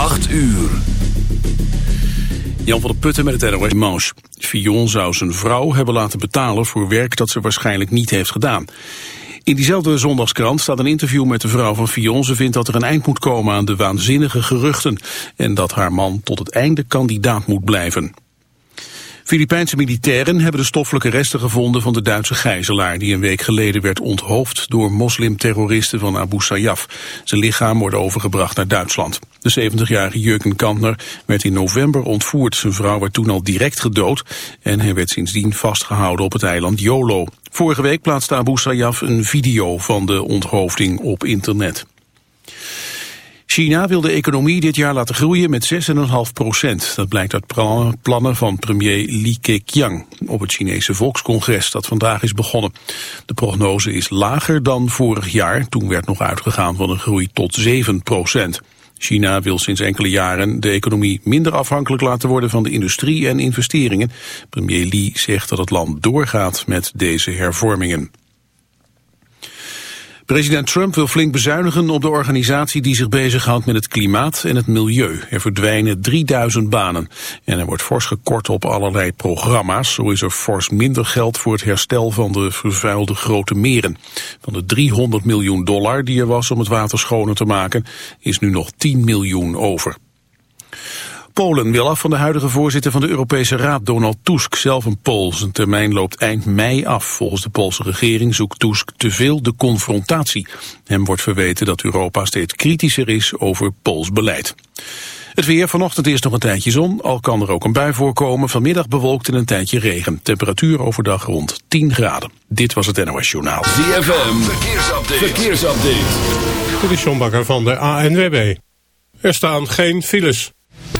8 uur. Jan van der Putten met het NOS Manche. Fion zou zijn vrouw hebben laten betalen voor werk dat ze waarschijnlijk niet heeft gedaan. In diezelfde zondagskrant staat een interview met de vrouw van Fion. Ze vindt dat er een eind moet komen aan de waanzinnige geruchten... en dat haar man tot het einde kandidaat moet blijven. Filipijnse militairen hebben de stoffelijke resten gevonden van de Duitse gijzelaar die een week geleden werd onthoofd door moslimterroristen van Abu Sayyaf. Zijn lichaam wordt overgebracht naar Duitsland. De 70-jarige Jurgen Kantner werd in november ontvoerd. Zijn vrouw werd toen al direct gedood en hij werd sindsdien vastgehouden op het eiland Jolo. Vorige week plaatste Abu Sayyaf een video van de onthoofding op internet. China wil de economie dit jaar laten groeien met 6,5 procent. Dat blijkt uit plannen van premier Li Keqiang op het Chinese volkscongres dat vandaag is begonnen. De prognose is lager dan vorig jaar. Toen werd nog uitgegaan van een groei tot 7 procent. China wil sinds enkele jaren de economie minder afhankelijk laten worden van de industrie en investeringen. Premier Li zegt dat het land doorgaat met deze hervormingen. President Trump wil flink bezuinigen op de organisatie die zich bezighoudt met het klimaat en het milieu. Er verdwijnen 3000 banen en er wordt fors gekort op allerlei programma's. Zo is er fors minder geld voor het herstel van de vervuilde grote meren. Van de 300 miljoen dollar die er was om het water schoner te maken, is nu nog 10 miljoen over. Polen wil af van de huidige voorzitter van de Europese Raad, Donald Tusk, zelf een Pool. Zijn termijn loopt eind mei af. Volgens de Poolse regering zoekt Tusk te veel de confrontatie. Hem wordt verweten dat Europa steeds kritischer is over Pools beleid. Het weer, vanochtend is nog een tijdje zon, al kan er ook een bui voorkomen. Vanmiddag bewolkt en een tijdje regen. Temperatuur overdag rond 10 graden. Dit was het NOS Journaal. ZFM, verkeersupdate. verkeersupdate. Dit is John Bakker van de ANWB. Er staan geen files.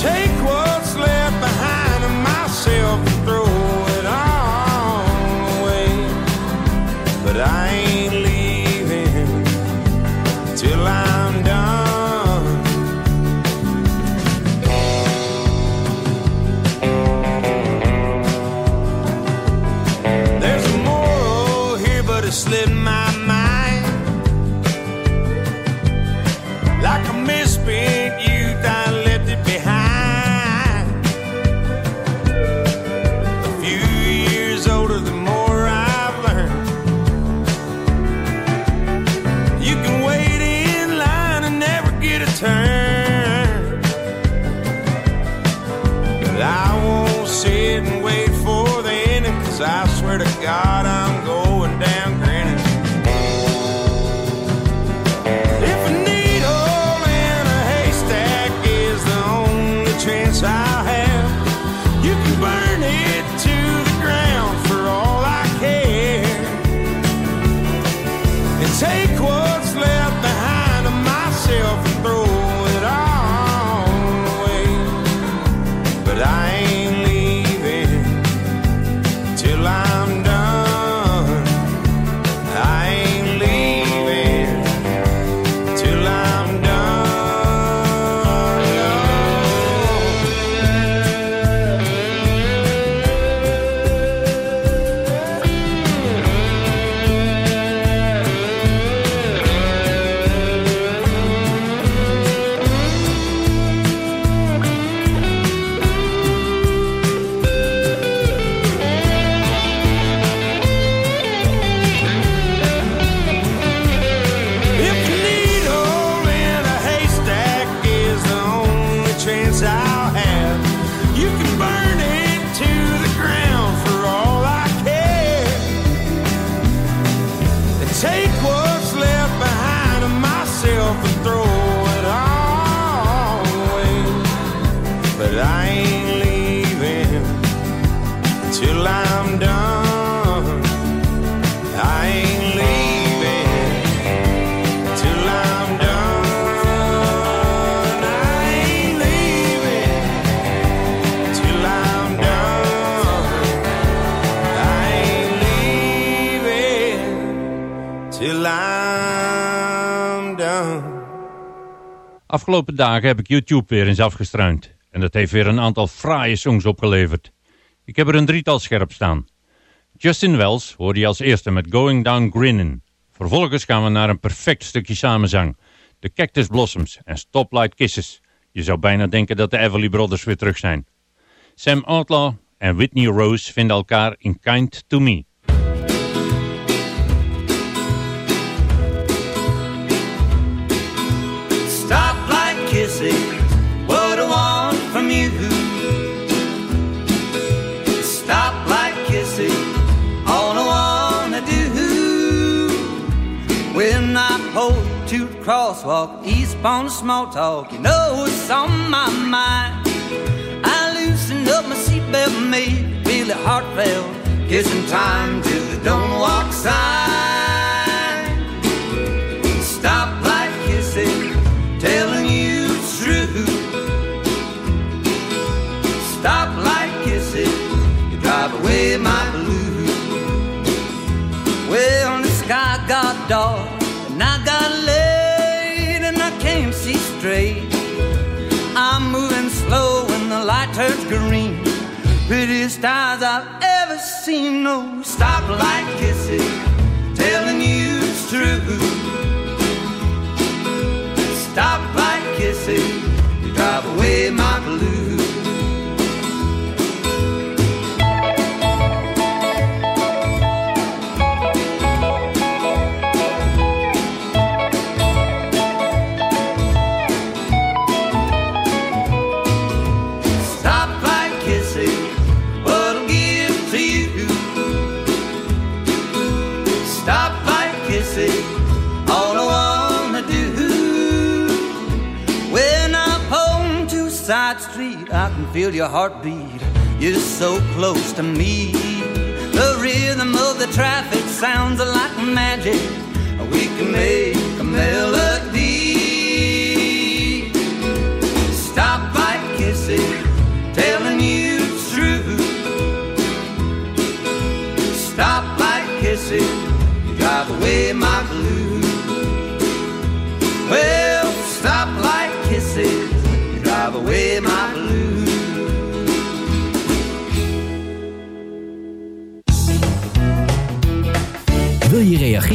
take what's left. Afgelopen dagen heb ik YouTube weer eens afgestruind. En dat heeft weer een aantal fraaie songs opgeleverd. Ik heb er een drietal scherp staan. Justin Wells hoorde je als eerste met Going Down Grinning. Vervolgens gaan we naar een perfect stukje samenzang. De Cactus Blossoms en Stoplight Kisses. Je zou bijna denken dat de Everly Brothers weer terug zijn. Sam Outlaw en Whitney Rose vinden elkaar in Kind to Me. crosswalk, eastbound small talk. You know what's on my mind. I loosened up my seatbelt, made really heartfelt. Kissing time till the don't walk sign. Prettiest stars I've ever seen. No stoplight kisses telling you it's true. Stoplight kisses you drive away my. feel your heartbeat. You're so close to me. The rhythm of the traffic sounds like magic. We can make a melody. Stop by kissing, telling you it's true. Stop by kissing, drive away my blue.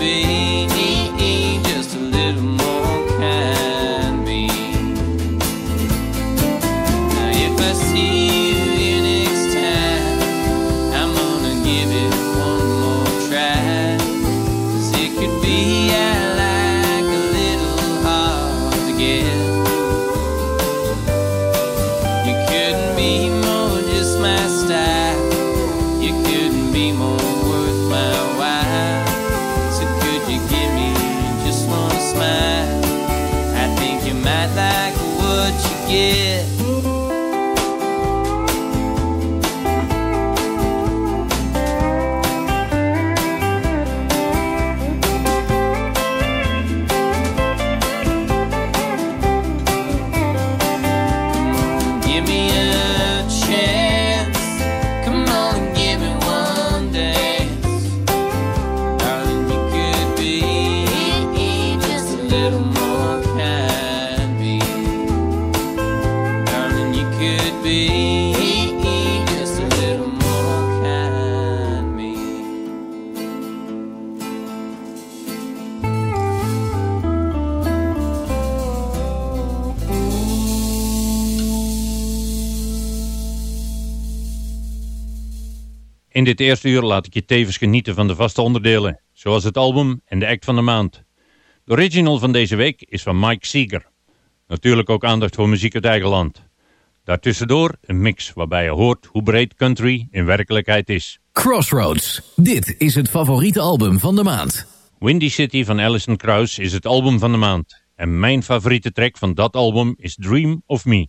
be. dit eerste uur laat ik je tevens genieten van de vaste onderdelen, zoals het album en de act van de maand. De original van deze week is van Mike Seeger. Natuurlijk ook aandacht voor muziek uit eigen land. Daartussendoor een mix waarbij je hoort hoe breed country in werkelijkheid is. Crossroads, dit is het favoriete album van de maand. Windy City van Alison Krauss is het album van de maand. En mijn favoriete track van dat album is Dream of Me.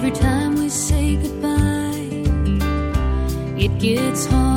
Every time we say goodbye, it gets hard.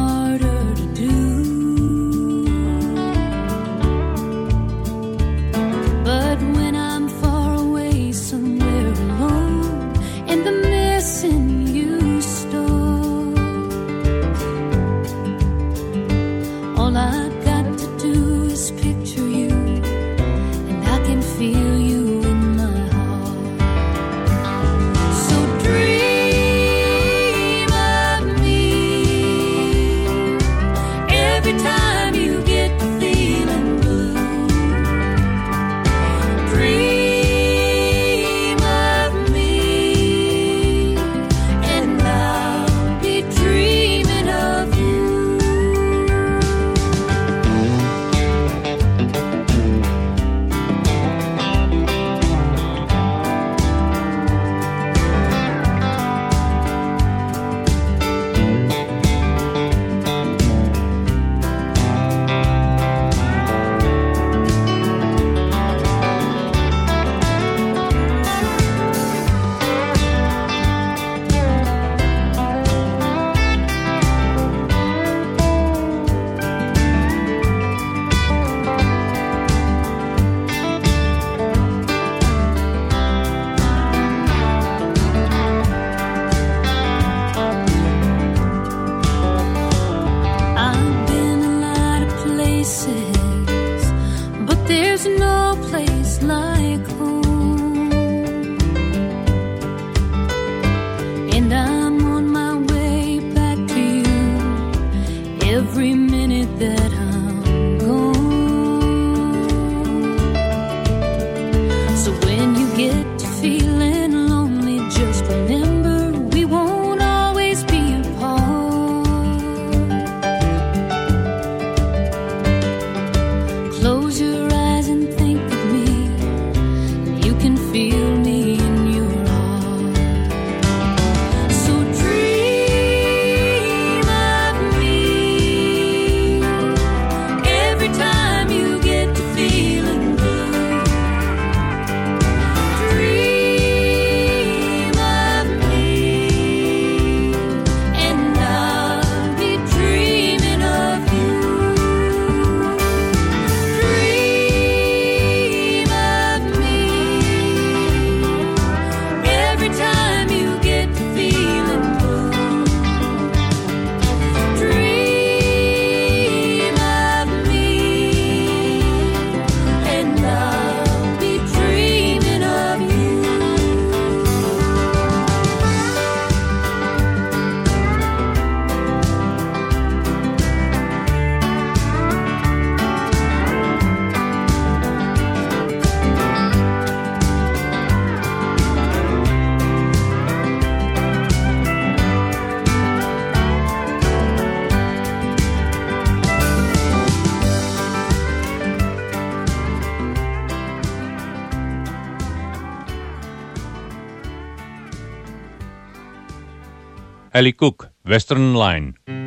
Ellie Cook, Western Line.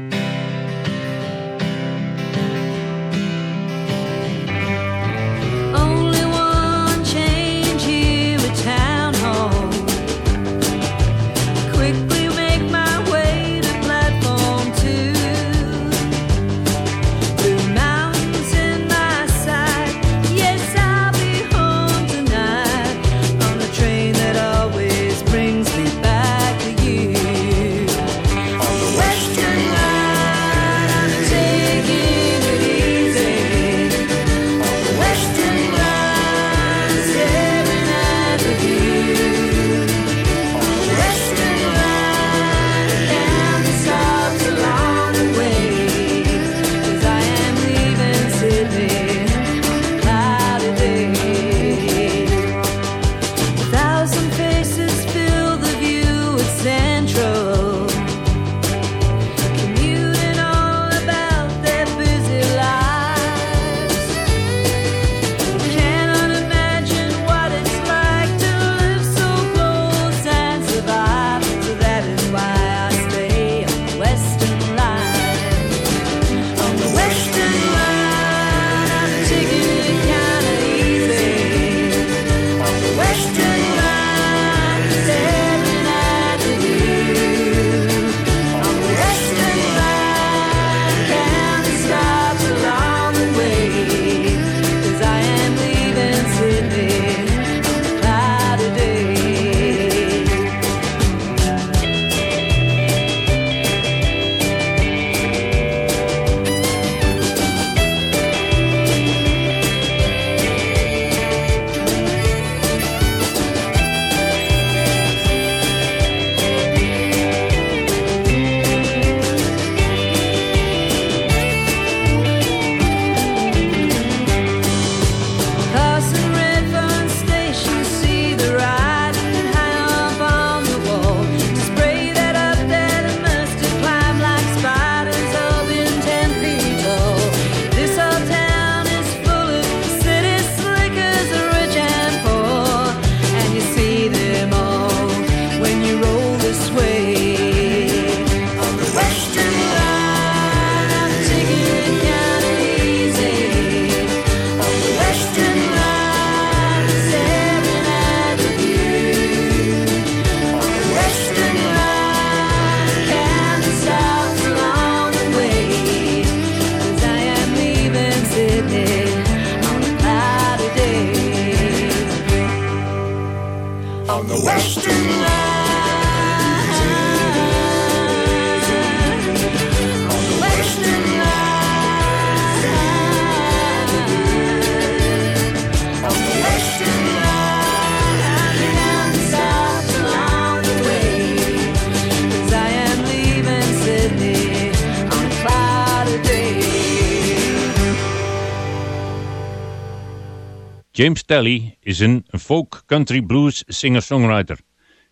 James Talley is een folk country blues singer-songwriter.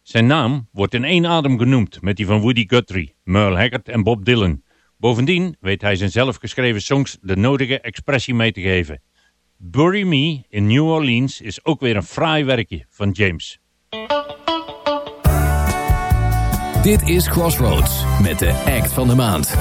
Zijn naam wordt in één adem genoemd met die van Woody Guthrie, Merle Haggard en Bob Dylan. Bovendien weet hij zijn zelfgeschreven songs de nodige expressie mee te geven. Bury Me in New Orleans is ook weer een fraai werkje van James. Dit is Crossroads met de act van de maand.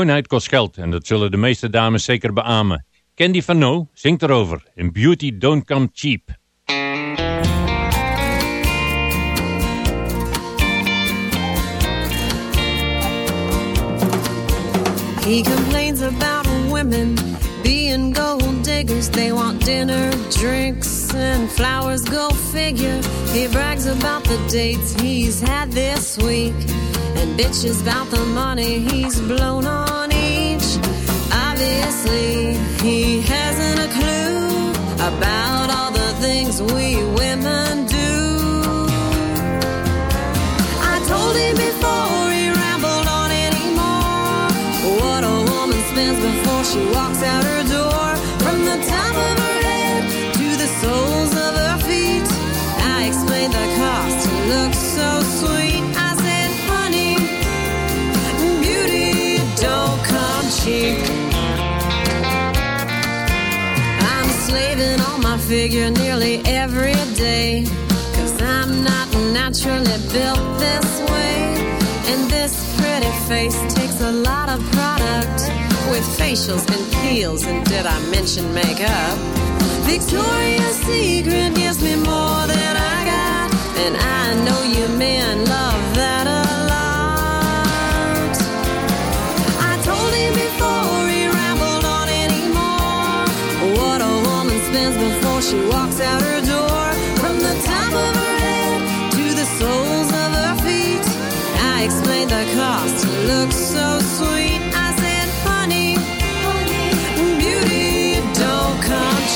Schoonheid kost geld en dat zullen de meeste dames zeker beamen. Candy Fanou zingt erover in Beauty Don't Come Cheap. He complains about women being gold diggers. They want dinner, drinks, and flowers. Go figure. He brags about the dates he's had this week and bitches about the money he's blown on each. Obviously, he hasn't a clue about all the things we women do. I told him before he rambled on anymore what a woman spends before she walks out her figure nearly every day. Cause I'm not naturally built this way. And this pretty face takes a lot of product. With facials and peels, and did I mention makeup? Victoria's Secret gives me more than I got. And I know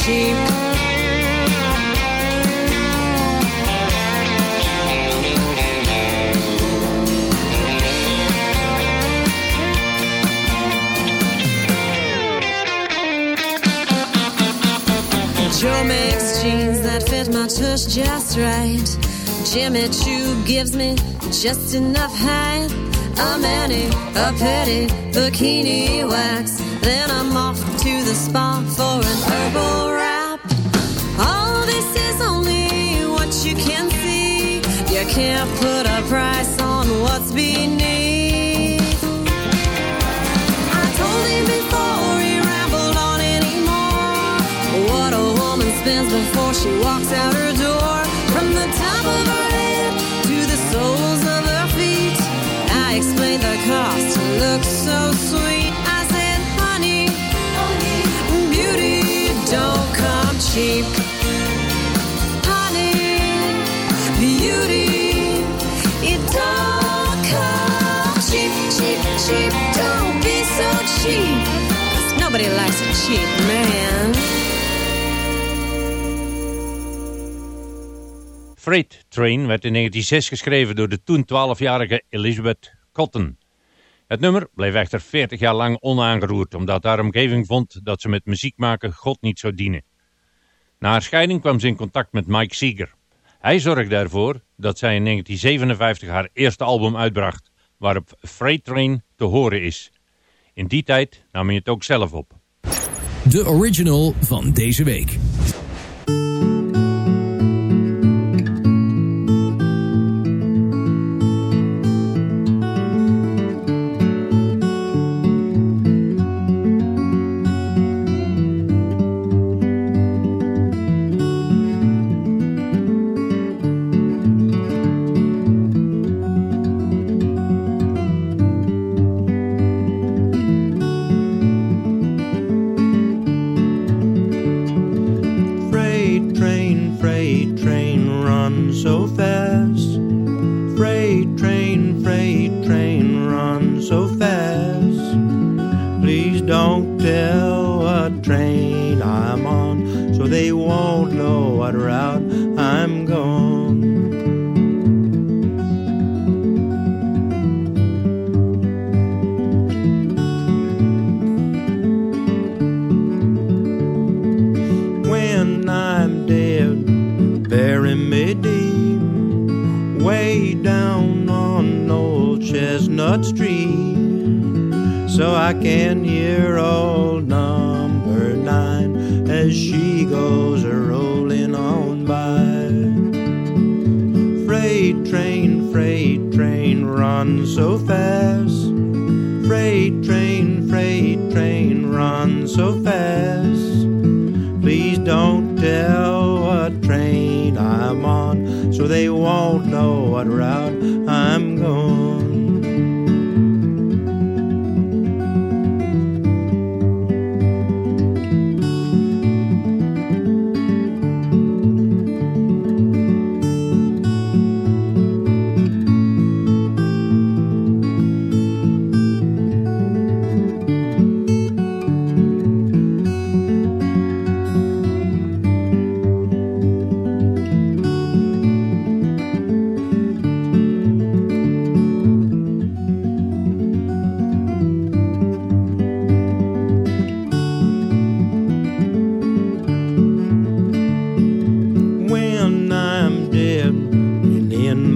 cheap. Joe makes jeans that fit my tush just right. Jimmy Choo gives me just enough height. A mani, a petty, bikini wax. Then I'm off to the spa for an herbal can't put a price on what's beneath. I told him before he rambled on anymore. What a woman spends before she walks out her door. From the top of her head to the soles of her feet. I explained the cost. It looked so sweet. I said, honey, beauty don't come cheap. Freight Train werd in 1906 geschreven door de toen 12-jarige Elizabeth Cotton. Het nummer bleef echter 40 jaar lang onaangeroerd, omdat haar omgeving vond dat ze met muziek maken God niet zou dienen. Na haar scheiding kwam ze in contact met Mike Seeger. Hij zorgde ervoor dat zij in 1957 haar eerste album uitbracht, waarop Freight Train te horen is. In die tijd nam hij het ook zelf op. De original van deze week.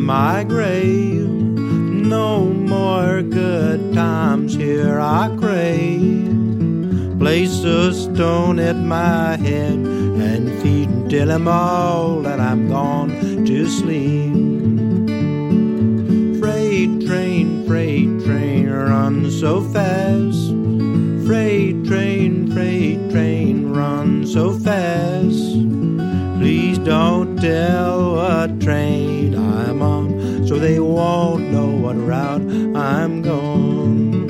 My grave. No more good times here I crave. Place a stone at my head and feed and tell 'em all that I'm gone to sleep. Freight train, freight train, run so fast. Freight train, freight train, run so fast. Please don't tell they won't know what route I'm going.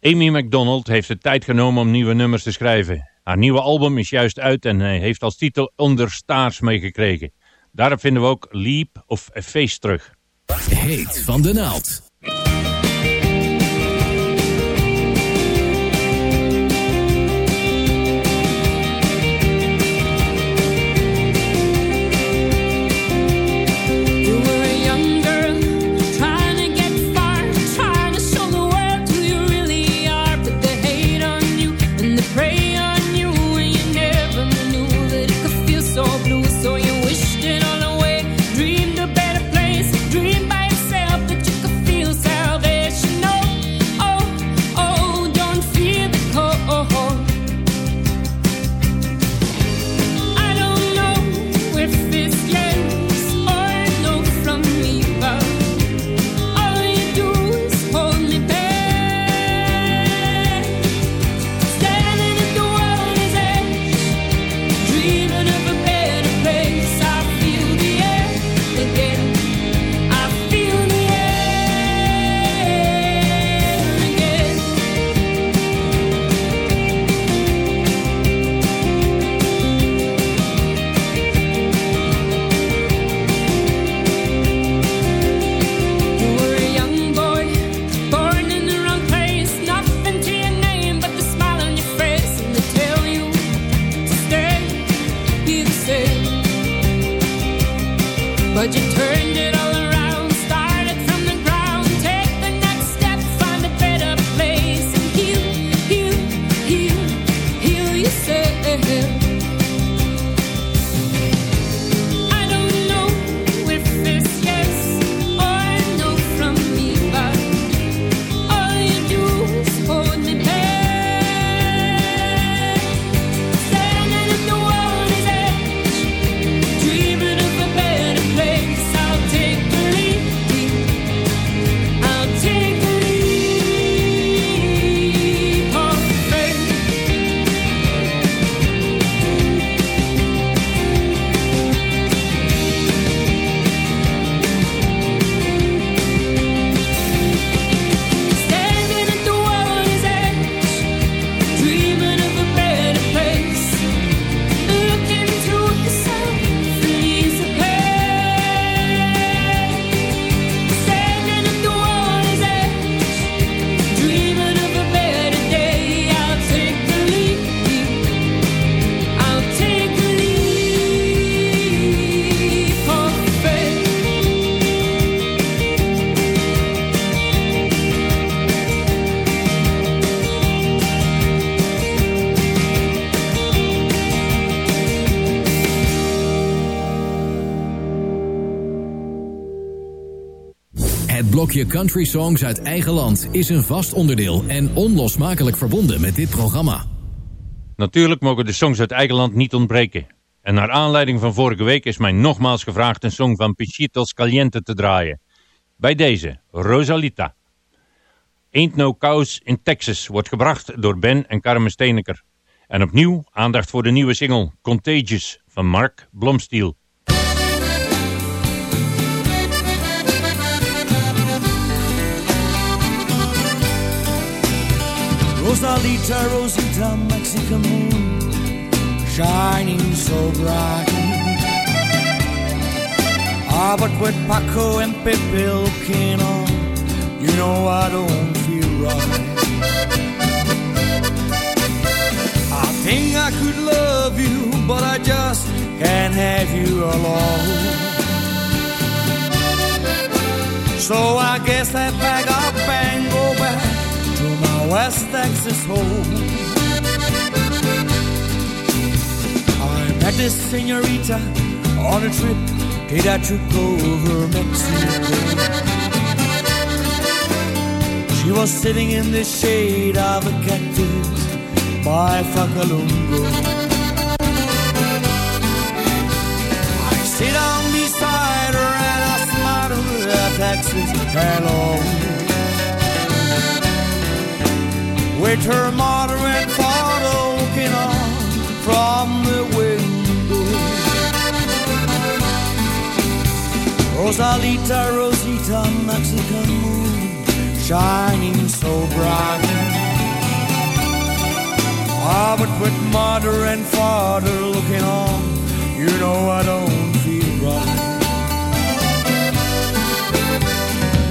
Amy MacDonald heeft de tijd genomen om nieuwe nummers te schrijven. Haar nieuwe album is juist uit en hij heeft als titel Under Stars meegekregen. Daarop vinden we ook Leap of Face terug. Heet van de naald. Blokje Country Songs uit eigen land is een vast onderdeel en onlosmakelijk verbonden met dit programma. Natuurlijk mogen de songs uit eigen land niet ontbreken. En naar aanleiding van vorige week is mij nogmaals gevraagd een song van Pichitos Caliente te draaien. Bij deze, Rosalita. Ain't No Cows in Texas wordt gebracht door Ben en Carmen Steeneker. En opnieuw aandacht voor de nieuwe single Contagious van Mark Blomstiel. Rosalita, Rosita, Mexican moon, shining so bright. Ah, but with Paco and Pepe looking on, you know I don't feel right. I think I could love you, but I just can't have you alone. So I guess I pack up and West Texas home. I met this senorita on a trip, I trip over Mexico. She was sitting in the shade of a cactus by Facalungo. I sit down beside her and I smile her Texas hello. With her mother and father looking on from the window. Rosalita, Rosita, Mexican moon, shining so bright. Ah, but with mother and father looking on, you know I don't feel right.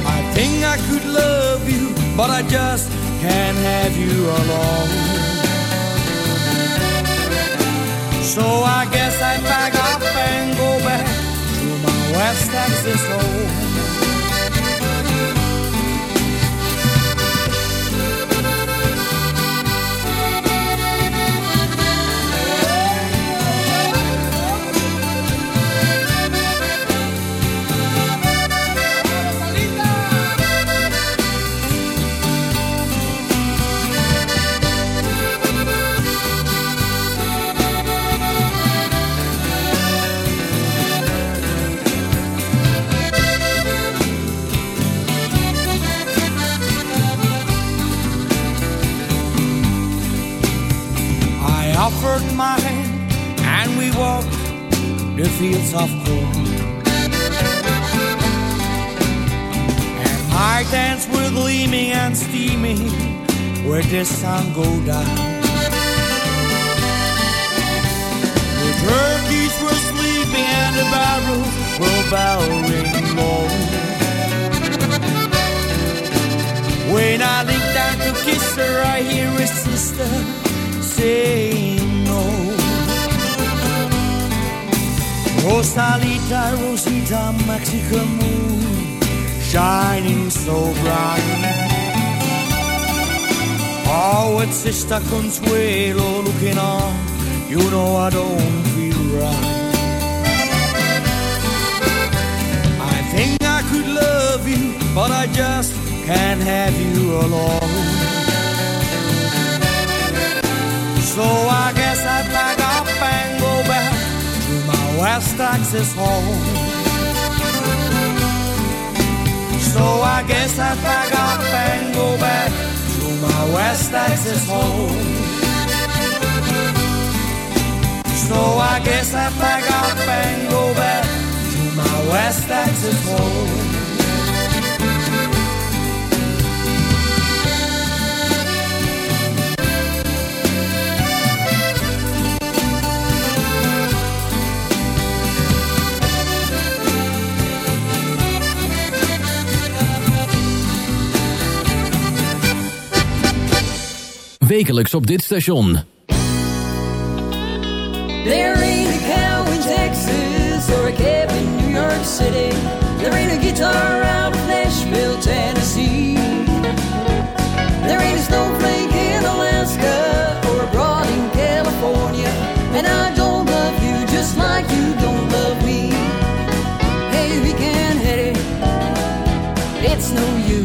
I think I could love you, but I just can't have you alone. So I guess I pack up and go back to my West Texas home. Fields of corn. And my tents were gleaming and steaming where the sun go down. The turkeys were sleeping and the barrels were bowing low. When I leaned down to kiss her, I hear a sister saying Rosalita, Rosita, Mexican moon, shining so bright. Oh, it's Sister Consuelo looking on, you know I don't feel right. I think I could love you, but I just can't have you alone. So I guess I pack up and West Texas home. So I guess I pack up and go back to my West Texas home. So I guess I pack up and go back to my West Texas home. Wekelijks op dit station. There ain't a cow in Texas or a cab in New York City. There ain't a guitar out of Nashville, Tennessee. There ain't a snowflake in Alaska or abroad in California. And I don't love you just like you don't love me. Hey, we can't hit it. It's no use.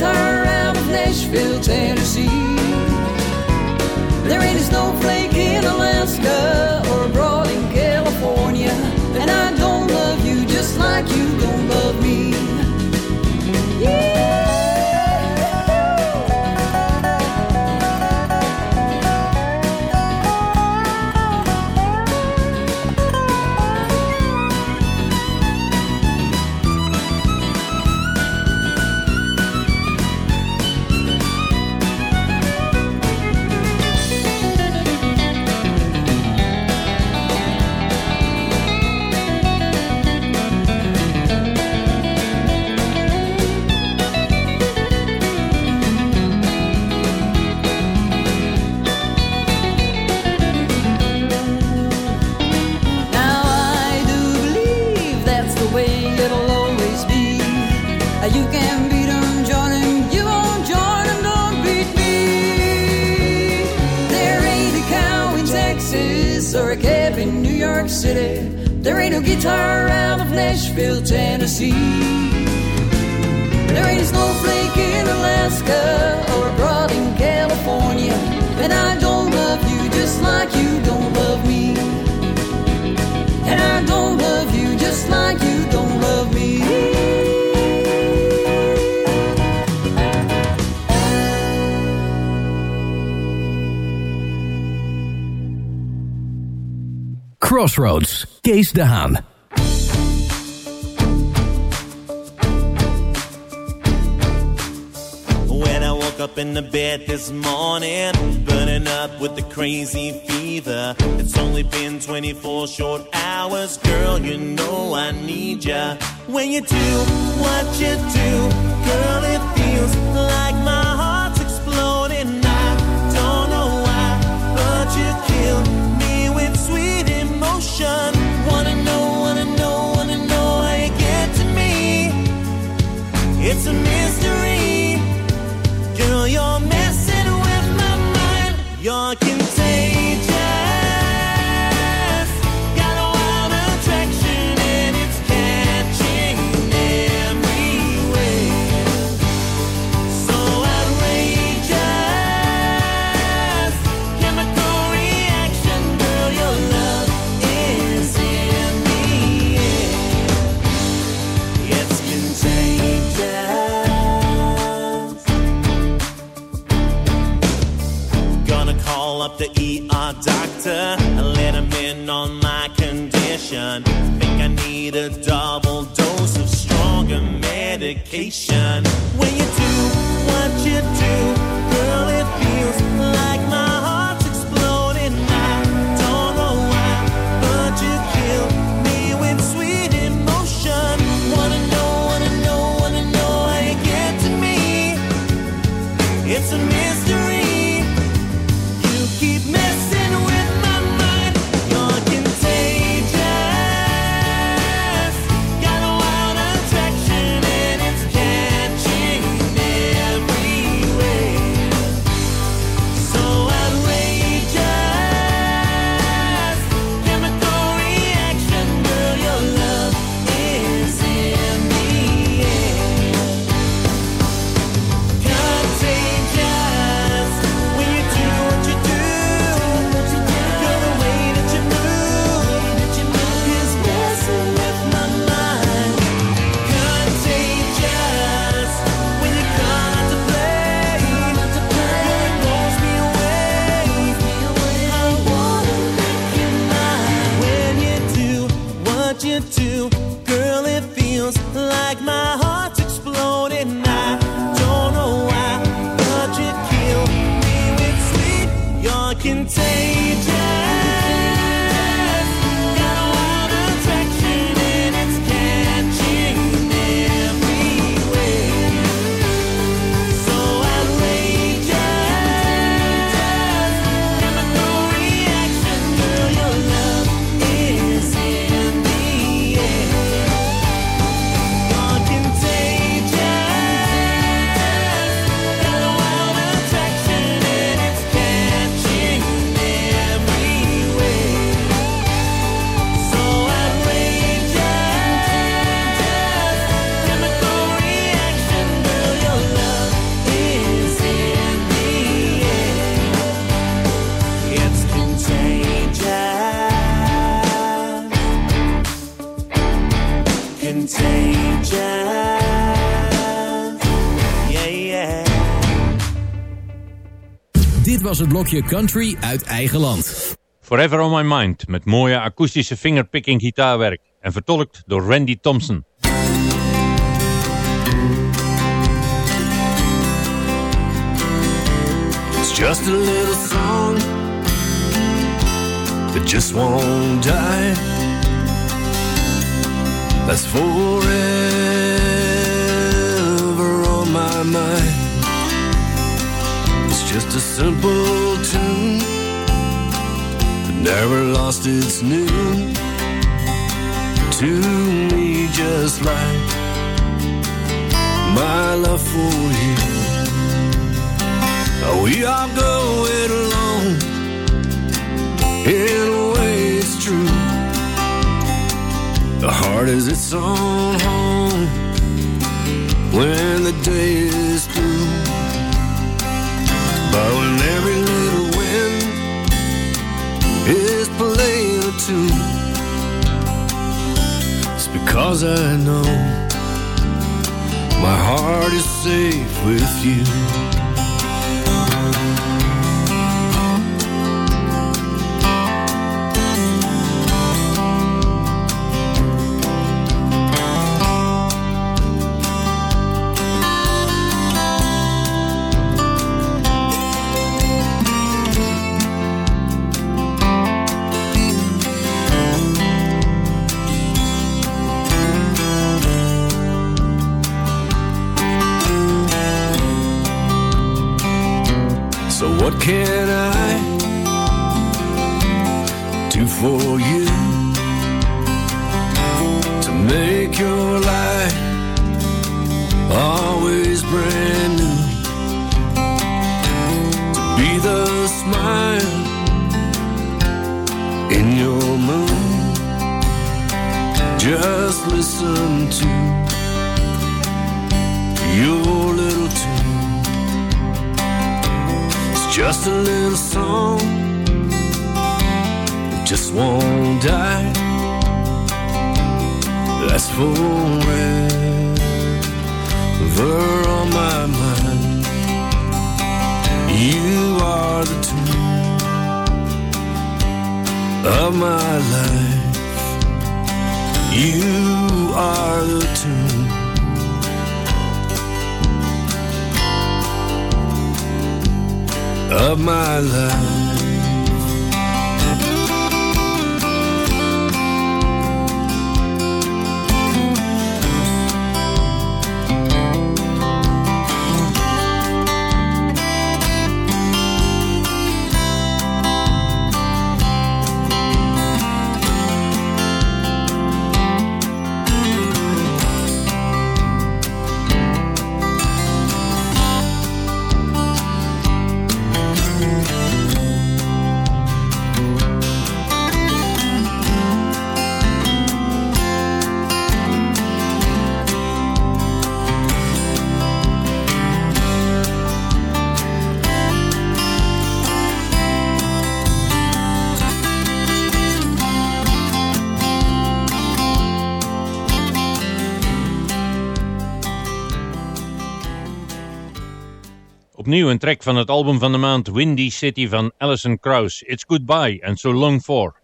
There Kees de Haan. When I woke up in the bed this morning, burning up with the crazy fever. It's only been 24 short hours, girl. You know I need ya. When you do what you do, girl, it feels like my heart's It's a mystery. Het blokje Country uit eigen land. Forever on My Mind met mooie akoestische fingerpicking gitaarwerk en vertolkt door Randy Thompson. It's just a little song that just won't die. That's forever just a simple tune that never lost its noon. To me, just like my love for you. We are going alone. In a way, it's true. The heart is its own home when the day is. But when every little wind is playing a tune, it's because I know my heart is safe with you. Just listen to your little tune. It's just a little song, it just won't die. That's forever on my mind. You are the tune of my life. You are the tune of my life. Opnieuw een track van het album van de maand Windy City van Alison Krauss. It's Goodbye and So Long For.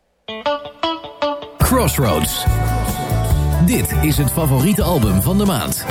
Crossroads. Dit is het favoriete album van de maand.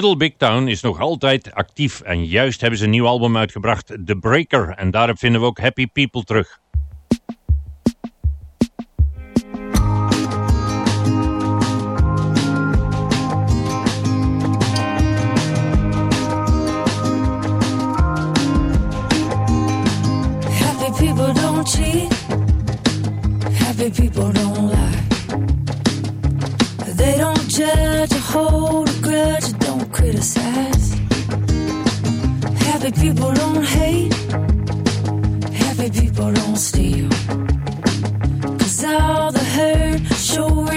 Little Big Town is nog altijd actief en juist hebben ze een nieuw album uitgebracht, The Breaker. En daarop vinden we ook Happy People terug. Happy people don't hate. Happy people don't steal. Cause all the hurt sure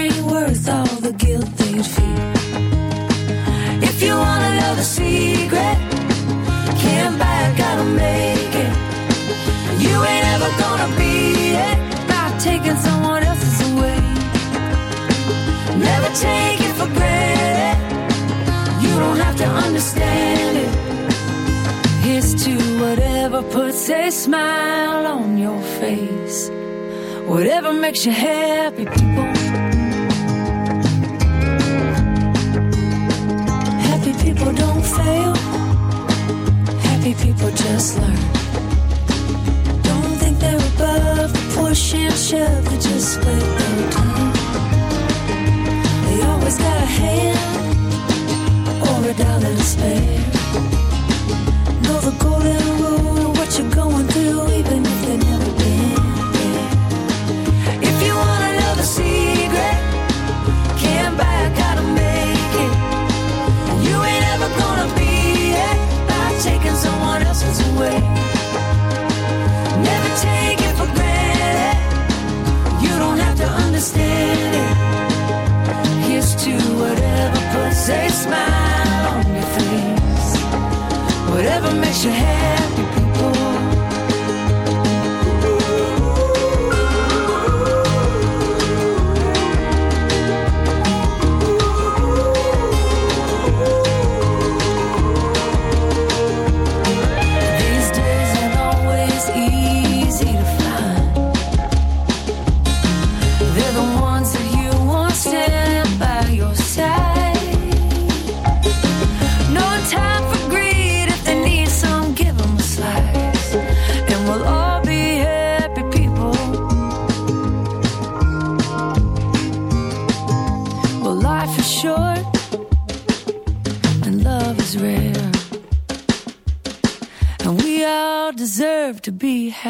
a smile on your face. Whatever makes you happy, people. Happy people don't fail. Happy people just learn. Don't think they're above the push and shove. They just wait their turn. They always got a hand or a dollar to spare. Know the golden rule of what you're going through, even if they've never been. If you wanna secret, can't buy it, gotta make it. You ain't ever gonna beat it by taking someone else's away. Never take it for granted. You don't have to understand it. Here's to whatever puts a smile on your face. Whatever makes you happy,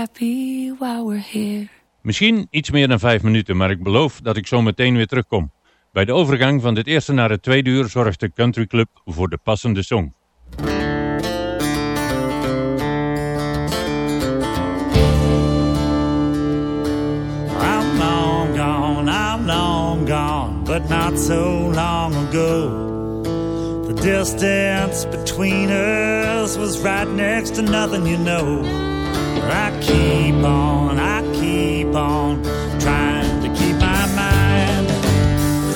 happy while we're here. Misschien iets meer dan vijf minuten, maar ik beloof dat ik zo meteen weer terugkom. Bij de overgang van dit eerste naar het tweede uur zorgt de Country Club voor de passende song. I'm long gone, I'm long gone, but not so long ago. The distance between us was right next to nothing, you know. I keep on, I keep on trying to keep my mind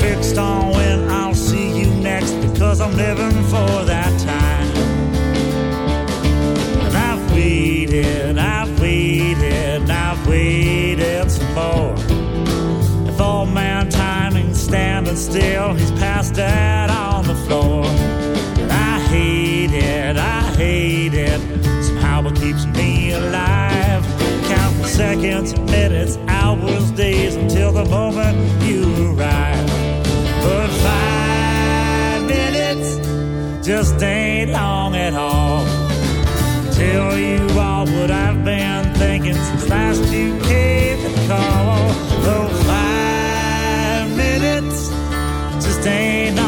fixed on when I'll see you next because I'm living for that time. And I've waited, I've waited, I've waited some more. If old man timing's standing still, he's passed out on the floor. I hate it, I hate it. Somehow it keeps me seconds, minutes, hours, days until the moment you arrive. But five minutes just ain't long at all. Tell you all what I've been thinking since last you came to call. Oh, five minutes just ain't long